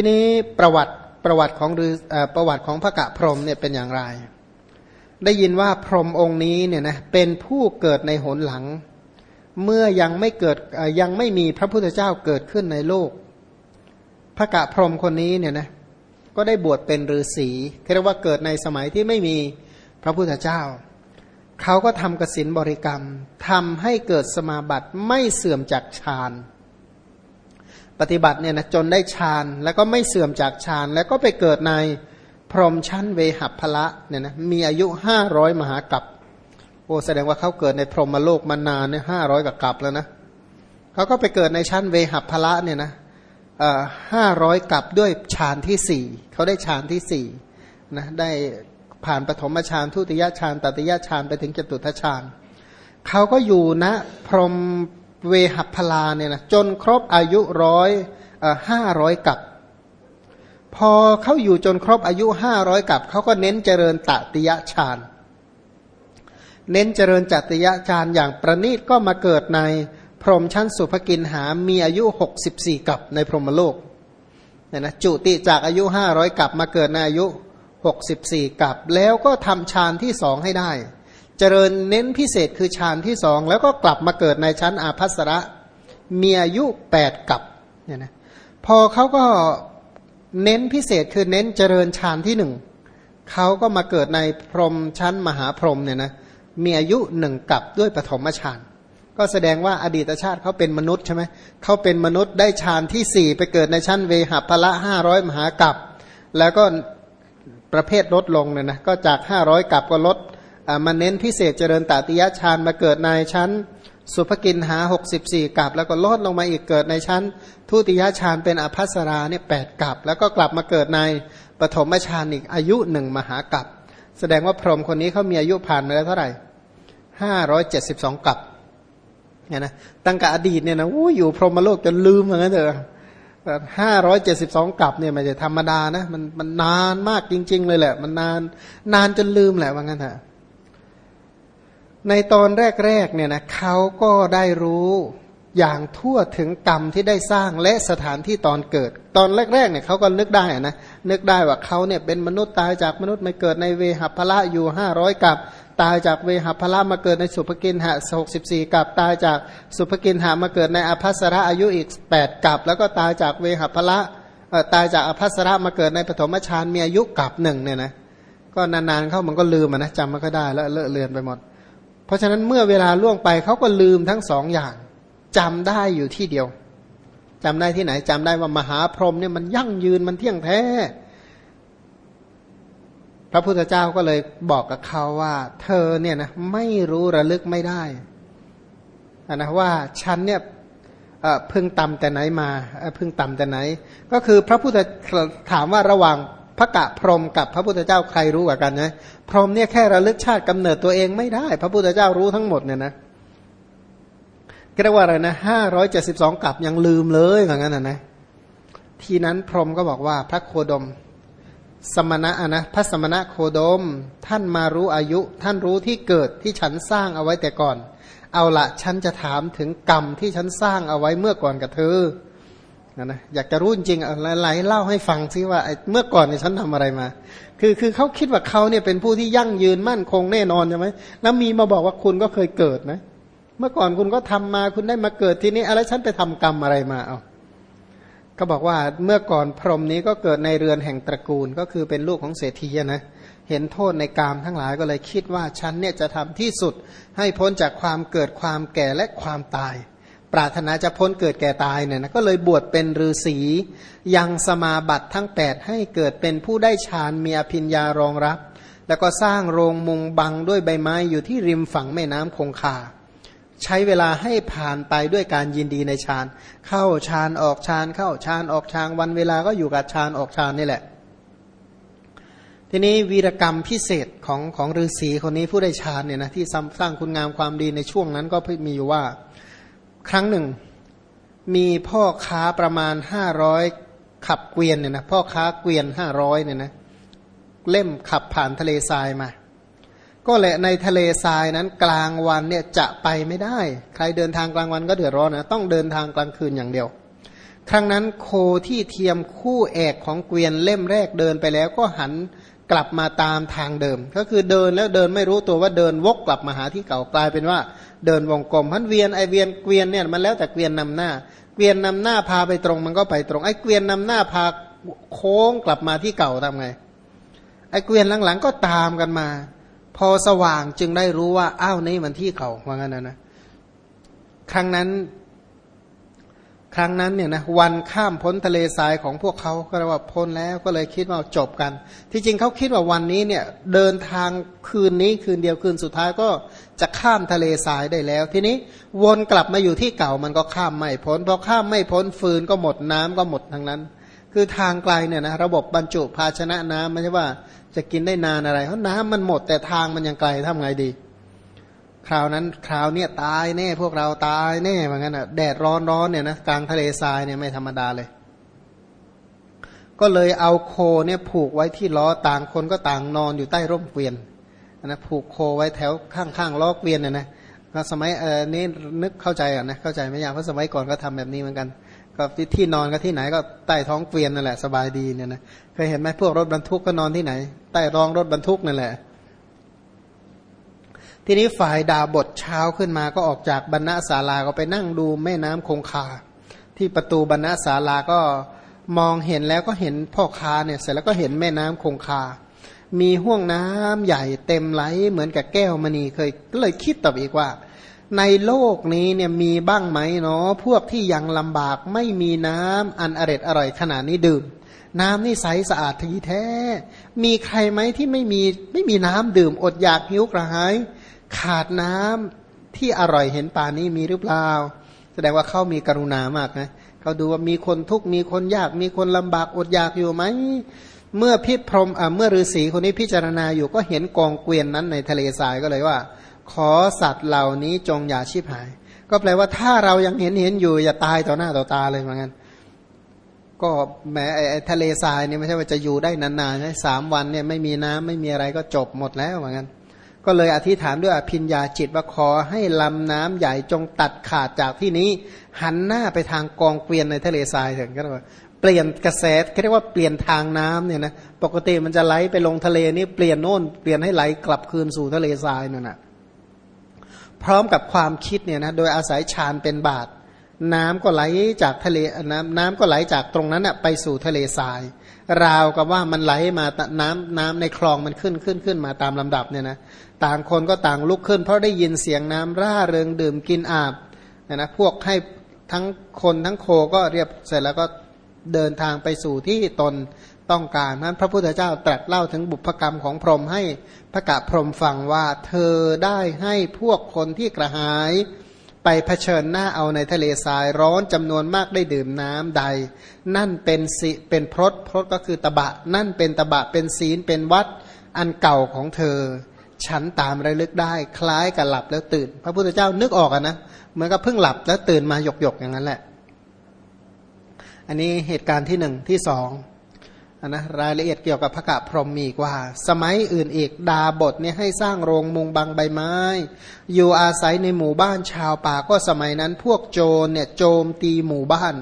ทีนี้ประวัติประวัติของหรือประวัติของพระกะพรหมเนี่ยเป็นอย่างไร ได้ยินว่าพรหมองค์นี้เนี่ยนะเป็นผู้เกิดในหนหลัง เมื่อยังไม่เกิดยังไม่มีพระพุทธเจ้าเกิดขึ้นในโลก พระกะพรหมคนนี้เนี่ยนะก็ได้บวชเป็นฤาษีเรียกว่าเกิดในสมัยที่ไม่มีพระพุทธเจ้า เขาก็ทำกสินบริกรรมทำให้เกิดสมาบัติไม่เสื่อมจากฌาน ปฏิบัติเนี่ยนะจนได้ฌานแล้วก็ไม่เสื่อมจากฌานแล้วก็ไปเกิดในพรหมชั้นเวหัพละเนี่ยนะมีอายุห้าร้อยมหากัปโอ้แสดงว่าเขาเกิดในพรหมโลกมานานเนี่ยห้าร้อยกับกับแล้วนะเขาก็ไปเกิดในชั้นเวหัพละเนี่ยนะห้าร้อยกับด้วยฌานที่สี่เขาได้ฌานที่สี่นะได้ผ่านปฐมฌานทุติยฌานตติยฌานไปถึงจตุทฌานเขาก็อยู่นะพรหม เวหัพลาเนี่ยนะจนครบอายุร้อยห้าร้อยกับ พอเขาอยู่จนครบอายุห้าร้อยกับเขาก็เน้นเจริญตติยฌานเน้นเจริญจติยฌานอย่างประณีตก็มาเกิดในพรหมชั้นสุภกินหามีอายุหกสิบสี่กับในพรหมโลกเนี่ยนะจุติจากอายุห้าร้อยกับมาเกิดในอายุหกสิบสี่กับ แล้วก็ทำฌานที่สองให้ได้ เจริญเน้นพิเศษคือฌานที่สองแล้วก็กลับมาเกิดในชั้นอาภัสระมีอายุแปดกับเนี่ยนะพอเขาก็เน้นพิเศษคือเน้นเจริญฌานที่หนึ่งเขาก็มาเกิดในพรหมชั้นมหาพรหมเนี่ยนะมีอายุหนึ่งกับด้วยปฐมฌานก็แสดงว่าอดีตชาติเขาเป็นมนุษย์ใช่ไหมเขาเป็นมนุษย์ได้ฌานที่สี่ไปเกิดในชั้นเวหัพละห้าร้อยมหากับแล้วก็ประเภทลดลงเนี่ยนะก็จากห้าร้อยกับก็ลด มาเน้นพิเศษเจริญตติยฌานมาเกิดในชั้น สุภกินหา 64 กับ แล้วก็ลดลงมาอีกเกิดในชั้น ทุติยฌานเป็นอภัสราเนี่ยแปดกับ แล้วก็กลับมาเกิดในปฐมฌานอีกอายุหนึ่งมหากับ แสดงว่าพรหมคนนี้เขามีอายุผ่านมาแล้วเท่าไหร่ห้าร้อยเจ็ดสิบสองกับเนี่ยนะตั้งแต่อดีตเนี่ยนะอู้อยู่พรหมโลกจนลืมเหมือนกันเถอะห้าร้อยเจ็ดสิบสองกับเนี่ยมันจะธรรมดานะมันมันนานมากจริง ๆ เลยแหละ มันนานนานจนลืมแหละว่างั้นเถอะ ในตอนแรกๆเนี่ยนะเขาก็ได้รู้อย่างทั่วถึงกรรมที่ได้สร้างและสถานที่ตอนเกิด ตอนแรกๆเนี่ยเขาก็นึกได้นะนึกได้ว่าเขาเนี่ยเป็นมนุษย์ตายจากมนุษย์มาเกิดในเวหัพละอยู่ห้าร้อยกับตายจากเวหัพละมาเกิดในสุภกินหะหกสิบสี่กับตายจากสุภกินหะมาเกิดในอภัสระอายุอีกแปดกับ แล้วก็ตายจากเวหัพละตายจากอภัสระมาเกิดในปฐมฌานมีอายุกับหนึ่งเนี่ยนะก็นานๆเข้ามันก็ลืมนะจำมันก็ได้แล้วเลอะเลือนไปหมด เพราะฉะนั้นเมื่อเวลาล่วงไปเขาก็ลืมทั้งสองอย่างจำได้อยู่ที่เดียวจำได้ที่ไหนจำได้ว่ามหาพรหมเนี่ยมันยั่งยืนมันเที่ยงแท้ พระพุทธเจ้าก็เลยบอกกับเขาว่า เธอเนี่ยนะไม่รู้ระลึกไม่ได้นะว่าฉันเนี่ยเพิ่งต่ำแต่ไหนมาเพิ่งต่ำแต่ไหน ก็คือพระพุทธถามว่าระหว่าง พระกะพรหมกับพระพุทธเจ้าใครรู้กว่ากันนะพรหมเนี่ยแค่ระลึกชาติกำเนิดตัวเองไม่ได้ พระพุทธเจ้ารู้ทั้งหมดเนี่ยนะก็เรียกว่าอะไรนะห้าร้อยเจ็ดสิบสองกับยังลืมเลยเหมือนกันนนะทีนั้นพรหมก็บอกว่าพระโคดม สมณะนะพระสมณะโคดม ท่านมารู้อายุ ท่านรู้ที่เกิดที่ฉันสร้างเอาไว้แต่ก่อน เอาละฉันจะถามถึงกรรมที่ฉันสร้างเอาไว้เมื่อก่อนกับเธอ นะนะอยากจะรู้จริงอะไรเล่าให้ฟังซิว่าเมื่อก่อนเนี่ยฉันทำอะไรมา คือคือเขาคิดว่าเขาเนี่ยเป็นผู้ที่ยั่งยืนมั่นคงแน่นอนใช่ไหมแล้วมีมาบอกว่าคุณก็เคยเกิดนะ เมื่อก่อนคุณก็ทำมาคุณได้มาเกิดที่นี้อะไรฉันไปทำกรรมอะไรมาเอาก็บอกว่าเมื่อก่อนพรหมนี้ก็เกิดในเรือนแห่งตระกูลก็คือเป็นลูกของเศรษฐีนะเห็นโทษในกามทั้งหลายก็เลยคิดว่าฉันเนี่ยจะทำที่สุดให้พ้นจากความเกิดความแก่และความตาย ปรารถนาจะพ้นเกิดแก่ตายเนี่ยนะก็เลยบวชเป็นฤาษียังสมาบัติทั้ง 8 ให้เกิดเป็นผู้ได้ฌานมีอภิญญารองรับ แล้วก็สร้างโรงมุงบังด้วยใบไม้อยู่ที่ริมฝั่งแม่น้ำคงคา ใช้เวลาให้ผ่านไปด้วยการยินดีในฌาน เข้าฌานออกฌานเข้าฌานออกฌานวันเวลาก็อยู่กับฌานออกฌานนี่แหละ ทีนี้วีรกรรมพิเศษของของฤาษีคนนี้ผู้ได้ฌานเนี่ยนะที่สร้างคุณงามความดีในช่วงนั้นก็มีอยู่ว่า ครั้งหนึ่ง มีพ่อค้าประมาณห้าร้อยขับเกวียนเนี่ยนะพ่อค้าเกวียนห้าร้อยเนี่ยนะเล่มขับผ่านทะเลทรายมา ก็แหละในทะเลทรายนั้นกลางวันเนี่ยจะไปไม่ได้ ใครเดินทางกลางวันก็เดือดร้อนนะต้องเดินทางกลางคืนอย่างเดียว ครั้งนั้นโคที่เทียมคู่เอกของเกวียนเล่มแรกเดินไปแล้วก็หัน กลับมาตามทางเดิม ก็คือเดินแล้วเดินไม่รู้ตัวว่าเดินวกกลับมาหาที่เก่ากลายเป็นว่าเดินวงกลมพันเวียนไอเวียนเกวียนเนี่ยมันแล้วแต่เกวียนนำหน้า เกวียนนำหน้าพาไปตรงมันก็ไปตรง ไอเกวียนนำหน้าพาโค้งกลับมาที่เก่าทำไง ไอเกวียนหลังๆก็ตามกันมา พอสว่างจึงได้รู้ว่าอ้าวนี่มันที่เก่าว่างั้นนะนะครั้งนั้น ครั้งนั้นเนี่ยนะวันข้ามพ้นทะเลทรายของพวกเขาก็เรียกว่าพ้นแล้วก็เลยคิดว่าจบกัน ที่จริงเขาคิดว่าวันนี้เนี่ยเดินทางคืนนี้คืนเดียวคืนสุดท้ายก็จะข้ามทะเลทรายได้แล้ว ทีนี้วนกลับมาอยู่ที่เก่ามันก็ข้ามไม่พ้นพอข้ามไม่พ้นฟืนก็หมดน้ำก็หมดทั้งนั้น คือทางไกลเนี่ยนะระบบบรรจุภาชนะน้ำไม่ใช่ว่าจะกินได้นานอะไรเพราะน้ำมันหมดแต่ทางมันยังไกลทำไงดี คราวนั้นคราวเนี้ยตายแน่พวกเราตายแน่เหมือนกันอะแดดร้อนร้อนเนี่ยนะกลางทะเลทรายเนี่ยไม่ธรรมดาเลย ก็เลยเอาโคเนี่ยผูกไว้ที่ล้อต่างคนก็ต่างนอนอยู่ใต้ร่มเกวียนนะผูกโคไว้แถวข้างๆล้อเกวียนเนี่ยนะก็สมัยเออนี่นึกเข้าใจอะนะเข้าใจไม่ยากเพราะสมัยก่อนก็ทำแบบนี้เหมือนกัน ก็ที่นอนก็ที่ไหนก็ใต้ท้องเกวียนนั่นแหละสบายดีเนี่ยนะเคยเห็นไหมพวกรถบรรทุกก็นอนที่ไหน ใต้รองรถบรรทุกนั่นแหละ ทีนี้ฝ่ายดาบทเช้าขึ้นมาก็ออกจากบรรณศาลาก็ไปนั่งดูแม่น้ำคงคา ที่ประตูบรรณศาลาก็มองเห็นแล้วก็เห็นพ่อค้าเนี่ยเสร็จแล้วก็เห็นแม่น้ำคงคา มีห่วงน้ำใหญ่เต็มไหลเหมือนกับแก้วมณีเคยก็เลยคิดต่ออีกว่า ในโลกนี้เนี่ยมีบ้างไหมเนาะพวกที่ยังลำบากไม่มีน้ำอันอร็ดอร่อยขนาดนี้ดื่ม น้ำนี่ใสสะอาดทีแท้ มีใครไหมที่ไม่มีไม่มีน้ำดื่มอดอยากหิวกระหาย ขาดน้ำที่อร่อยเห็นป่านี้มีหรือเปล่า แสดงว่าเขามีกรุณามากนะเขาดูว่ามีคนทุกข์มีคนยากมีคนลำบากอดอยากอยู่ไหมเมื่อพิพรมเมื่อฤาษีคนนี้พิจารณาอยู่ก็เห็นกองเกวียนนั้นในทะเลทรายก็เลยว่า ขอสัตว์เหล่านี้จงอย่าชิบหาย ก็แปลว่าถ้าเรายังเห็นเห็นอยู่อย่าตายต่อหน้าต่อตาเลยเหมือนกันก็แม้ไอ้ทะเลทรายเนี่ยไม่ใช่ว่าจะอยู่ได้นานๆนะสามวันเนี่ยไม่มีน้ำไม่มีอะไรก็จบหมดแล้วเหมือนกัน ก็เลยอธิษฐานด้วยอภิญญาจิตว่าขอให้ลำน้ำใหญ่จงตัดขาดจากที่นี้ หันหน้าไปทางกองเกวียนในทะเลทรายถึงก็เรียกว่าเปลี่ยนกระแสเรียกว่าเปลี่ยนทางน้ำเนี่ยนะปกติมันจะไหลไปลงทะเลนี่เปลี่ยนโน่นเปลี่ยนให้ไหลกลับคืนสู่ทะเลทรายนั่นนะพร้อมกับความคิดเนี่ยนะโดยอาศัยฌานเป็นบาท น้ำก็ไหลจากทะเลน้ำน้ำก็ไหลจากตรงนั้นนะไปสู่ทะเลทราย ราวกับว่ามันไหลมาน้ำน้ำในคลองมันขึ้นขึ้นขึ้นมาตามลำดับเนี่ยนะต่างคนก็ต่างลุกขึ้น เพราะได้ยินเสียงน้ำร่าเริงดื่มกินอาบนะนะพวกให้ทั้งคนทั้งโคก็เรียบเสร็จแล้วก็เดินทางไปสู่ที่ตนต้องการนั้นพระพุทธเจ้าตรัสเล่าถึงบุพกรรมของพรหมให้พระกะพรหมฟังว่าเธอได้ให้พวกคนที่กระหาย ไปเผชิญหน้าเอาในทะเลทรายร้อนจำนวนมากได้ดื่มน้ำใด นั่นเป็นสิเป็นพรตพรตก็คือตบะ นั่นเป็นตบะเป็นศีลเป็นวัดอันเก่าของเธอ ฉันตามระลึกได้คล้ายกับหลับแล้วตื่น พระพุทธเจ้านึกออกอะนะเหมือนกับเพิ่งหลับแล้วตื่นมาหยกหยกอย่างนั้นแหละ อันนี้เหตุการณ์ที่หนึ่งที่สอง นะรายละเอียดเกี่ยวกับพระกะพรหมมีกว่า สมัยอื่นอีกดาบทเนี่ยให้สร้างโรงมุงบังใบไม้ อยู่อาศัยในหมู่บ้านชาวป่าก็สมัยนั้นพวกโจรเนี่ยโจมตีหมู่บ้าน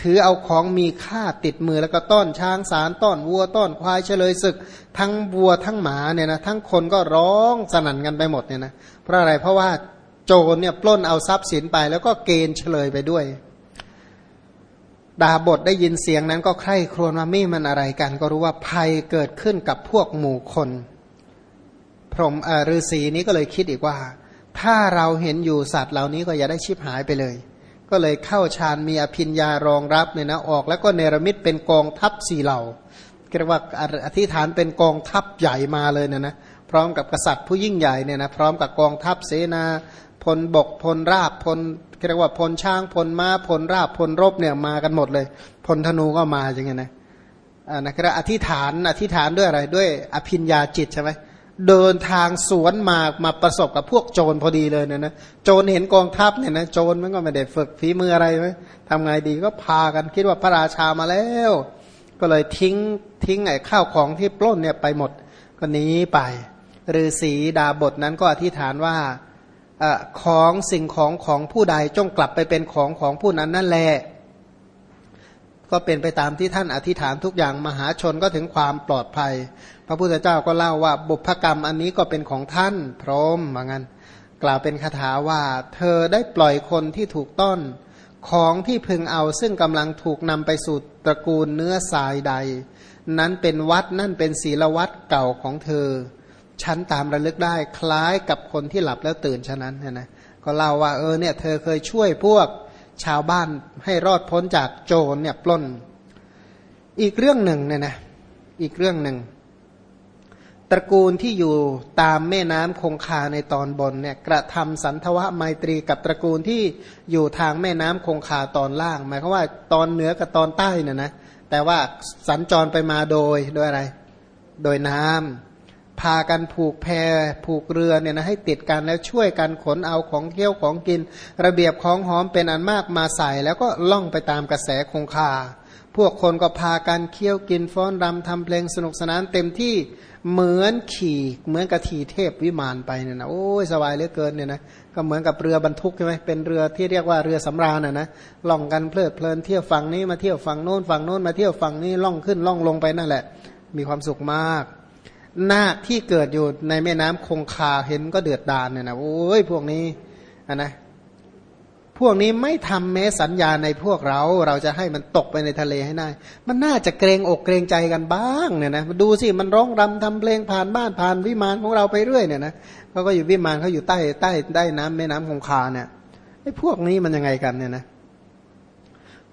ถือเอาของมีค่าติดมือแล้วก็ต้อนช้างสารต้อนวัวต้อนควายเฉลยศึก ทั้งวัวทั้งหมาเนี่ยนะทั้งคนก็ร้องสนั่นกันไปหมดเนี่ยนะเพราะอะไรเพราะว่าโจรเนี่ยปล้นเอาทรัพย์สินไปแล้วก็เกณฑ์เฉลยไปด้วย ดาบทได้ยินเสียงนั้นก็ใคร่ครวญว่าไม่มันอะไรกัน ก็รู้ว่าภัยเกิดขึ้นกับพวกหมู่คน พรหมฤาษีนี้ก็เลยคิดอีกว่า ถ้าเราเห็นอยู่สัตว์เหล่านี้ก็อย่าได้ชิบหายไปเลย ก็เลยเข้าฌานมีอภิญญารองรับเนี่ยนะออก แล้วก็เนรมิตเป็นกองทัพสี่เหล่าเรียกว่าอธิษฐานเป็นกองทัพใหญ่มาเลยเนี่ยนะพร้อมกับกษัตริย์ผู้ยิ่งใหญ่เนี่ยนะพร้อมกับกองทัพเสนาพลบกพลราบพล เรียกว่าพลช้างพลม้าพลราบพลรบเนี่ยมากันหมดเลย พลธนูก็มาอย่างเงี้ยนะอ่านะครับอธิษฐานอธิษฐานด้วยอะไรด้วยอภิญญาจิตใช่ไหมเดินทางสวนมามาประสบกับพวกโจรพอดีเลยเนี่ยนะโจรเห็นกองทัพเนี่ยนะโจรมันก็ไม่ได้ฝึกฝีมืออะไรไหมทำไงดีก็พากันคิดว่าพระราชามาแล้ว ก็เลยทิ้งทิ้งไอ้ข้าวของที่ปล้นเนี่ยไปหมดก็หนีไปฤาษีดาบทนั้นก็อธิษฐานว่า ของสิ่งของของผู้ใดจงกลับไปเป็นของของผู้นั้นนั่นแหละก็เป็นไปตามที่ท่านอธิษฐานทุกอย่างมหาชนก็ถึงความปลอดภัย พระพุทธเจ้าก็เล่าว่าบุพกรรมอันนี้ก็เป็นของท่านพร้อมเหมือนกันกล่าวเป็นคาถาว่า เธอได้ปล่อยคนที่ถูกต้น ของที่พึงเอาซึ่งกำลังถูกนำไปสู่ตระกูลเนื้อสายใด นั้นเป็นวัดนั่นเป็นศีลวัดเก่าของเธอ ฉันตามระลึกได้ คล้ายกับคนที่หลับแล้วตื่นฉะนั้นนะก็เล่าว่าเออเนี่ยเธอเคยช่วยพวกชาวบ้านให้รอดพ้นจากโจรเนี่ยปล้น อีกเรื่องหนึ่งเนี่ยนะอีกเรื่องหนึ่งตระกูลที่อยู่ตามแม่น้ำคงคาในตอนบนเนี่ยกระทำสันทวะไมตรีกับตระกูลที่อยู่ทางแม่น้ำคงคาตอนล่าง หมายความว่าตอนเหนือกับตอนใต้เนี่ยนะแต่ว่าสัญจรไปมาโดยโดยอะไร โดยน้ำ พากันผูกแพผูกเรือเนี่ยนะให้ติดกันแล้วช่วยกันขนเอาของเที่ยวของกิน ระเบียบของหอมเป็นอันมากมาใส่ แล้วก็ล่องไปตามกระแสคงคา พวกคนก็พากันเคี่ยวกินฟ้อนรำทำเพลงสนุกสนานเต็มที่เหมือนขี่เหมือนกระทีเทพวิมานไปเนี่ยนะโอ้ยสบายเหลือเกินเนี่ยนะก็เหมือนกับเรือบรรทุกใช่ไหมเป็นเรือที่เรียกว่าเรือสำราญน่ะนะล่องกันเพลิดเพลินเที่ยวฝั่งนี้มาเที่ยวฝั่งโน้นฝั่งโน้นมาเที่ยวฝั่งนี้ล่องขึ้นล่องลงไปนั่นแหละ มีความสุขมาก นาคที่เกิดอยู่ในแม่น้ำคงคาเห็นก็เดือดดานเนี่ยนะโอ้ยพวกนี้อะนะพวกนี้ไม่ทำแม้สัญญาในพวกเรา เราจะให้มันตกไปในทะเลให้ได้ มันน่าจะเกรงอกเกรงใจกันบ้างเนี่ยนะดูสิมันร้องรำทำเพลงผ่านบ้านผ่านวิมานของเราไปเรื่อยเนี่ยนะเขาก็อยู่วิมานเขาอยู่ใต้ใต้ใต้น้ำแม่น้ำคงคาเนี่ยไอ้พวกนี้มันยังไงกันเนี่ยนะ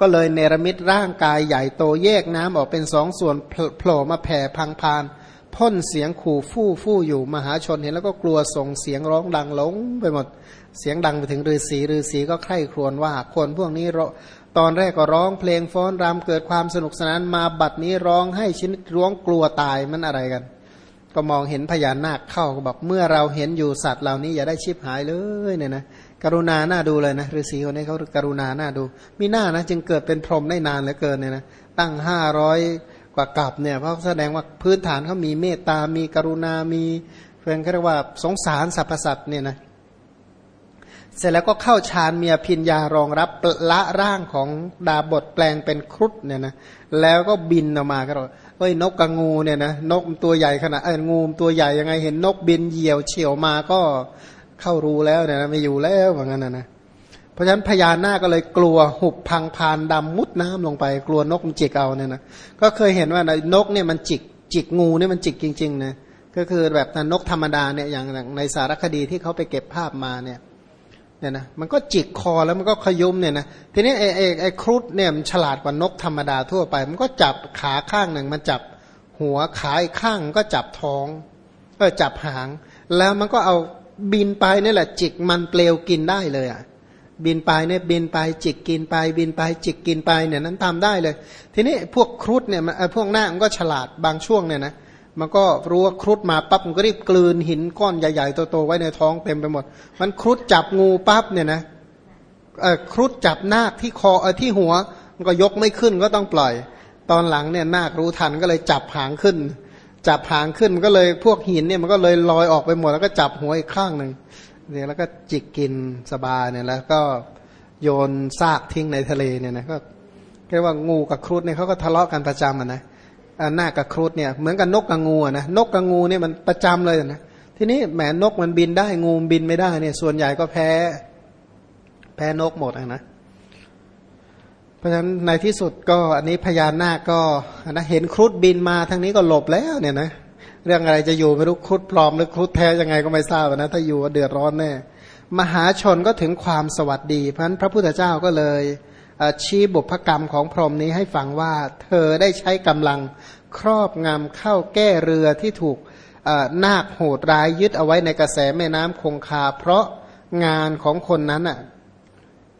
ก็เลยเนรมิตร่างกายใหญ่โตแยกน้ำออกเป็นสองส่วนโผล่มาแผ่พังพาน พ่นเสียงขู่ฟู่ฟู่อยู่มหาชนเห็นแล้วก็กลัวส่งเสียงร้องดังหลงไปหมดเสียงดังไปถึงฤาษีฤาษีก็ใคร่ครวญว่าคนพวกนี้ตอนแรกก็ร้องเพลงฟ้อนรำเกิดความสนุกสนานมาบัดนี้ร้องให้ชินร้องกลัวตายมันอะไรกัน ก็มองเห็นพญานาคเข้าก็บอกเมื่อเราเห็นอยู่สัตว์เหล่านี้อย่าได้ชิบหายเลยเนี่ยนะกรุณาหน้าดูเลยนะฤาษีคนนี้เขากรุณาหน้าดู มีหน้านะจึงเกิดเป็นพรหมได้นานเหลือเกินเนี่ยนะตั้งห้าร้อย กว่ากับเนี่ยเพราะแสดงว่าพื้นฐานเขามีเมตตา มีกรุณา มีเพื่อนเขาเรียกว่าสงสารสรรพสัตว์เนี่ยนะเสร็จแล้วก็เข้าฌานเมียพิญญารองรับละร่างของดาบทแปลงเป็นครุฑเนี่ยนะแล้วก็บินออกมาก็เอ้ยนกกับงูเนี่ยนะนกตัวใหญ่ขนาดเอองูตัวใหญ่ยังไงเห็นนกบินเหยี่ยวเฉียวมาก็เข้ารู้แล้วเนี่ยนะไม่อยู่แล้วเหมือนกันนะนะ ราะฉะนั้นพญานาคก็เลยกลัวหุบพังพานดำมุดน้ำลงไป กลัวนกมันจิกเอาเนี่ยนะก็เคยเห็นว่านกเนี่ยมันจิกจิกงูเนี่ยมันจิกจริงๆนะก็คือแบบนกธรรมดาเนี่ยอย่างในสารคดีที่เขาไปเก็บภาพมาเนี่ยเนี่ยนะมันก็จิกคอแล้วมันก็ขยุมเนี่ยนะทีนี้ไอ้ไอ้ไอ้ครุฑเนี่ยมันฉลาดกว่านกธรรมดาทั่วไป มันก็จับขาข้างหนึ่งมันจับหัวขาอีกข้างก็จับท้องเออจับหาง แล้วมันก็เอาบินไปนี่แหละจิกมันเปลวกินได้เลยอะ บินไปเนี่ยบินไปจิกกินไป บินไปจิกกินไปเนี่ยนั้นทำได้เลย ทีนี้พวกครุฑเนี่ยพวกหน้ามันก็ฉลาดบางช่วงเนี่ยนะมันก็รู้ว่าครุฑมาปั๊บมันก็รีบกลืนหินก้อนใหญ่ๆโตๆไว้ในท้องเต็มไปหมด มันครุฑจับงูปั๊บเนี่ยนะครุฑจับนาคที่คอเออที่หัว มันก็ยกไม่ขึ้นก็ต้องปล่อย ตอนหลังเนี่ยนาครู้ทันก็เลยจับหางขึ้น จับหางขึ้นก็เลยพวกหินเนี่ยมันก็เลยลอยออกไปหมดแล้วก็จับหัวอีกข้างหนึ่ง เนี่ยแล้วก็จิกกินสบายเนี่ยแล้วก็โยนซากทิ้งในทะเลเนี่ยนะก็เรียกว่างูกับครุฑเนี่ยเขาก็ทะเลาะกันประจำอะนะหน้ากับครุฑเนี่ยเหมือนกับนกกับงูนะนกกับงูเนี่ยมันประจำเลยนะทีนี้แหมนกมันบินได้งูบินไม่ได้เนี่ยส่วนใหญ่ก็แพ้ แพ้นกหมดนะเพราะฉะนั้นในที่สุดก็อันนี้พญานาคก็นะเห็นครุฑบินมาทางนี้ก็หลบแล้วเนี่ยนะ เรื่องอะไรจะอยู่ไม่รู้ครุฑปลอมหรือครุฑแท้ยังไงก็ไม่ทราบนะถ้าอยู่เดือดร้อนแน่มหาชนก็ถึงความสวัสดีเพราะนั้นพระพุทธเจ้าก็เลยชี้บุพกรรมของพรหมนี้ให้ฟังว่าเธอได้ใช้กำลังครอบงำเข้าแก้เรือที่ถูกนาคโหดร้ายยึดเอาไว้ในกระแสแม่น้ำคงคา เพราะงานของคนนั้นอะ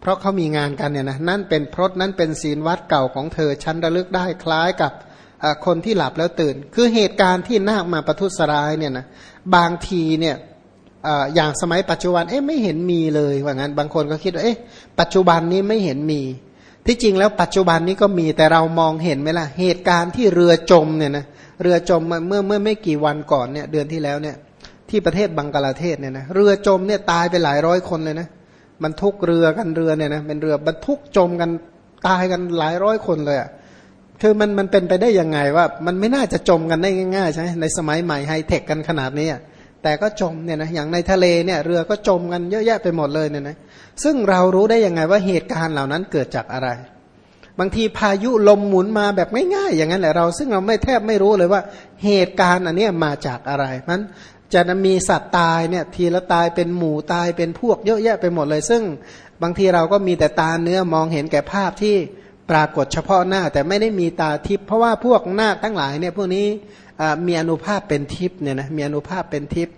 เพราะเขามีงานกันเนี่ยนะนั่นเป็นพรตนั้นเป็นศีลวัดเก่าของเธอชั้นระลึกได้คล้ายกับ คนที่หลับแล้วตื่น คือเหตุการณ์ที่นาคมาประทุษร้ายเนี่ยนะบางทีเนี่ยอย่างสมัยปัจจุบันเอ๊ะไม่เห็นมีเลยว่างั้นบางคนก็คิดว่าเอ๊ะปัจจุบันนี้ไม่เห็นมี ที่จริงแล้วปัจจุบันนี้ก็มีแต่เรามองเห็นไหมล่ะเหตุการณ์ที่เรือจมเนี่ยนะเรือจมเมื่อเมื่อไม่กี่วันก่อนเนี่ยเดือนที่แล้วเนี่ยที่ประเทศบังกลาเทศเนี่ยนะเรือจมเนี่ยตายไปหลายร้อยคนเลยนะบรรทุกเรือกันเรือเนี่ยนะเป็นเรือบรรทุกจมกันตายกันหลายร้อยคนเลยอะ่ะ คือมันมันเป็นไปได้ยังไงว่า มันไม่น่าจะจมกันได้ง่ายๆใช่ไหมในสมัยใหม่ไฮเทคกันขนาดนี้แต่ก็จมเนี่ยนะอย่างในทะเลเนี่ยเรือก็จมกันเยอะแยะไปหมดเลยเนี่ยนะซึ่งเรารู้ได้ยังไงว่าเหตุการณ์เหล่านั้นเกิดจากอะไร บางทีพายุลมหมุนมาแบบง่ายๆอย่างนั้นแหละเรา ซึ่งเราไม่แทบไม่รู้เลยว่าเหตุการณ์อันนี้มาจากอะไรมันจะมีสัตว์ตายเนี่ยทีละตายเป็นหมู่ตายเป็นพวกเยอะแยะไปหมดเลย ซึ่งบางทีเราก็มีแต่ตาเนื้อมองเห็นแก่ภาพที่ ปรากฏเฉพาะหน้าแต่ไม่ได้มีตาทิพย์เพราะว่าพวกหน้าทั้งหลายเนี่ยพวกนี้มีอนุภาพเป็นทิพย์เนี่ยนะมีอนุภาพเป็นทิพย์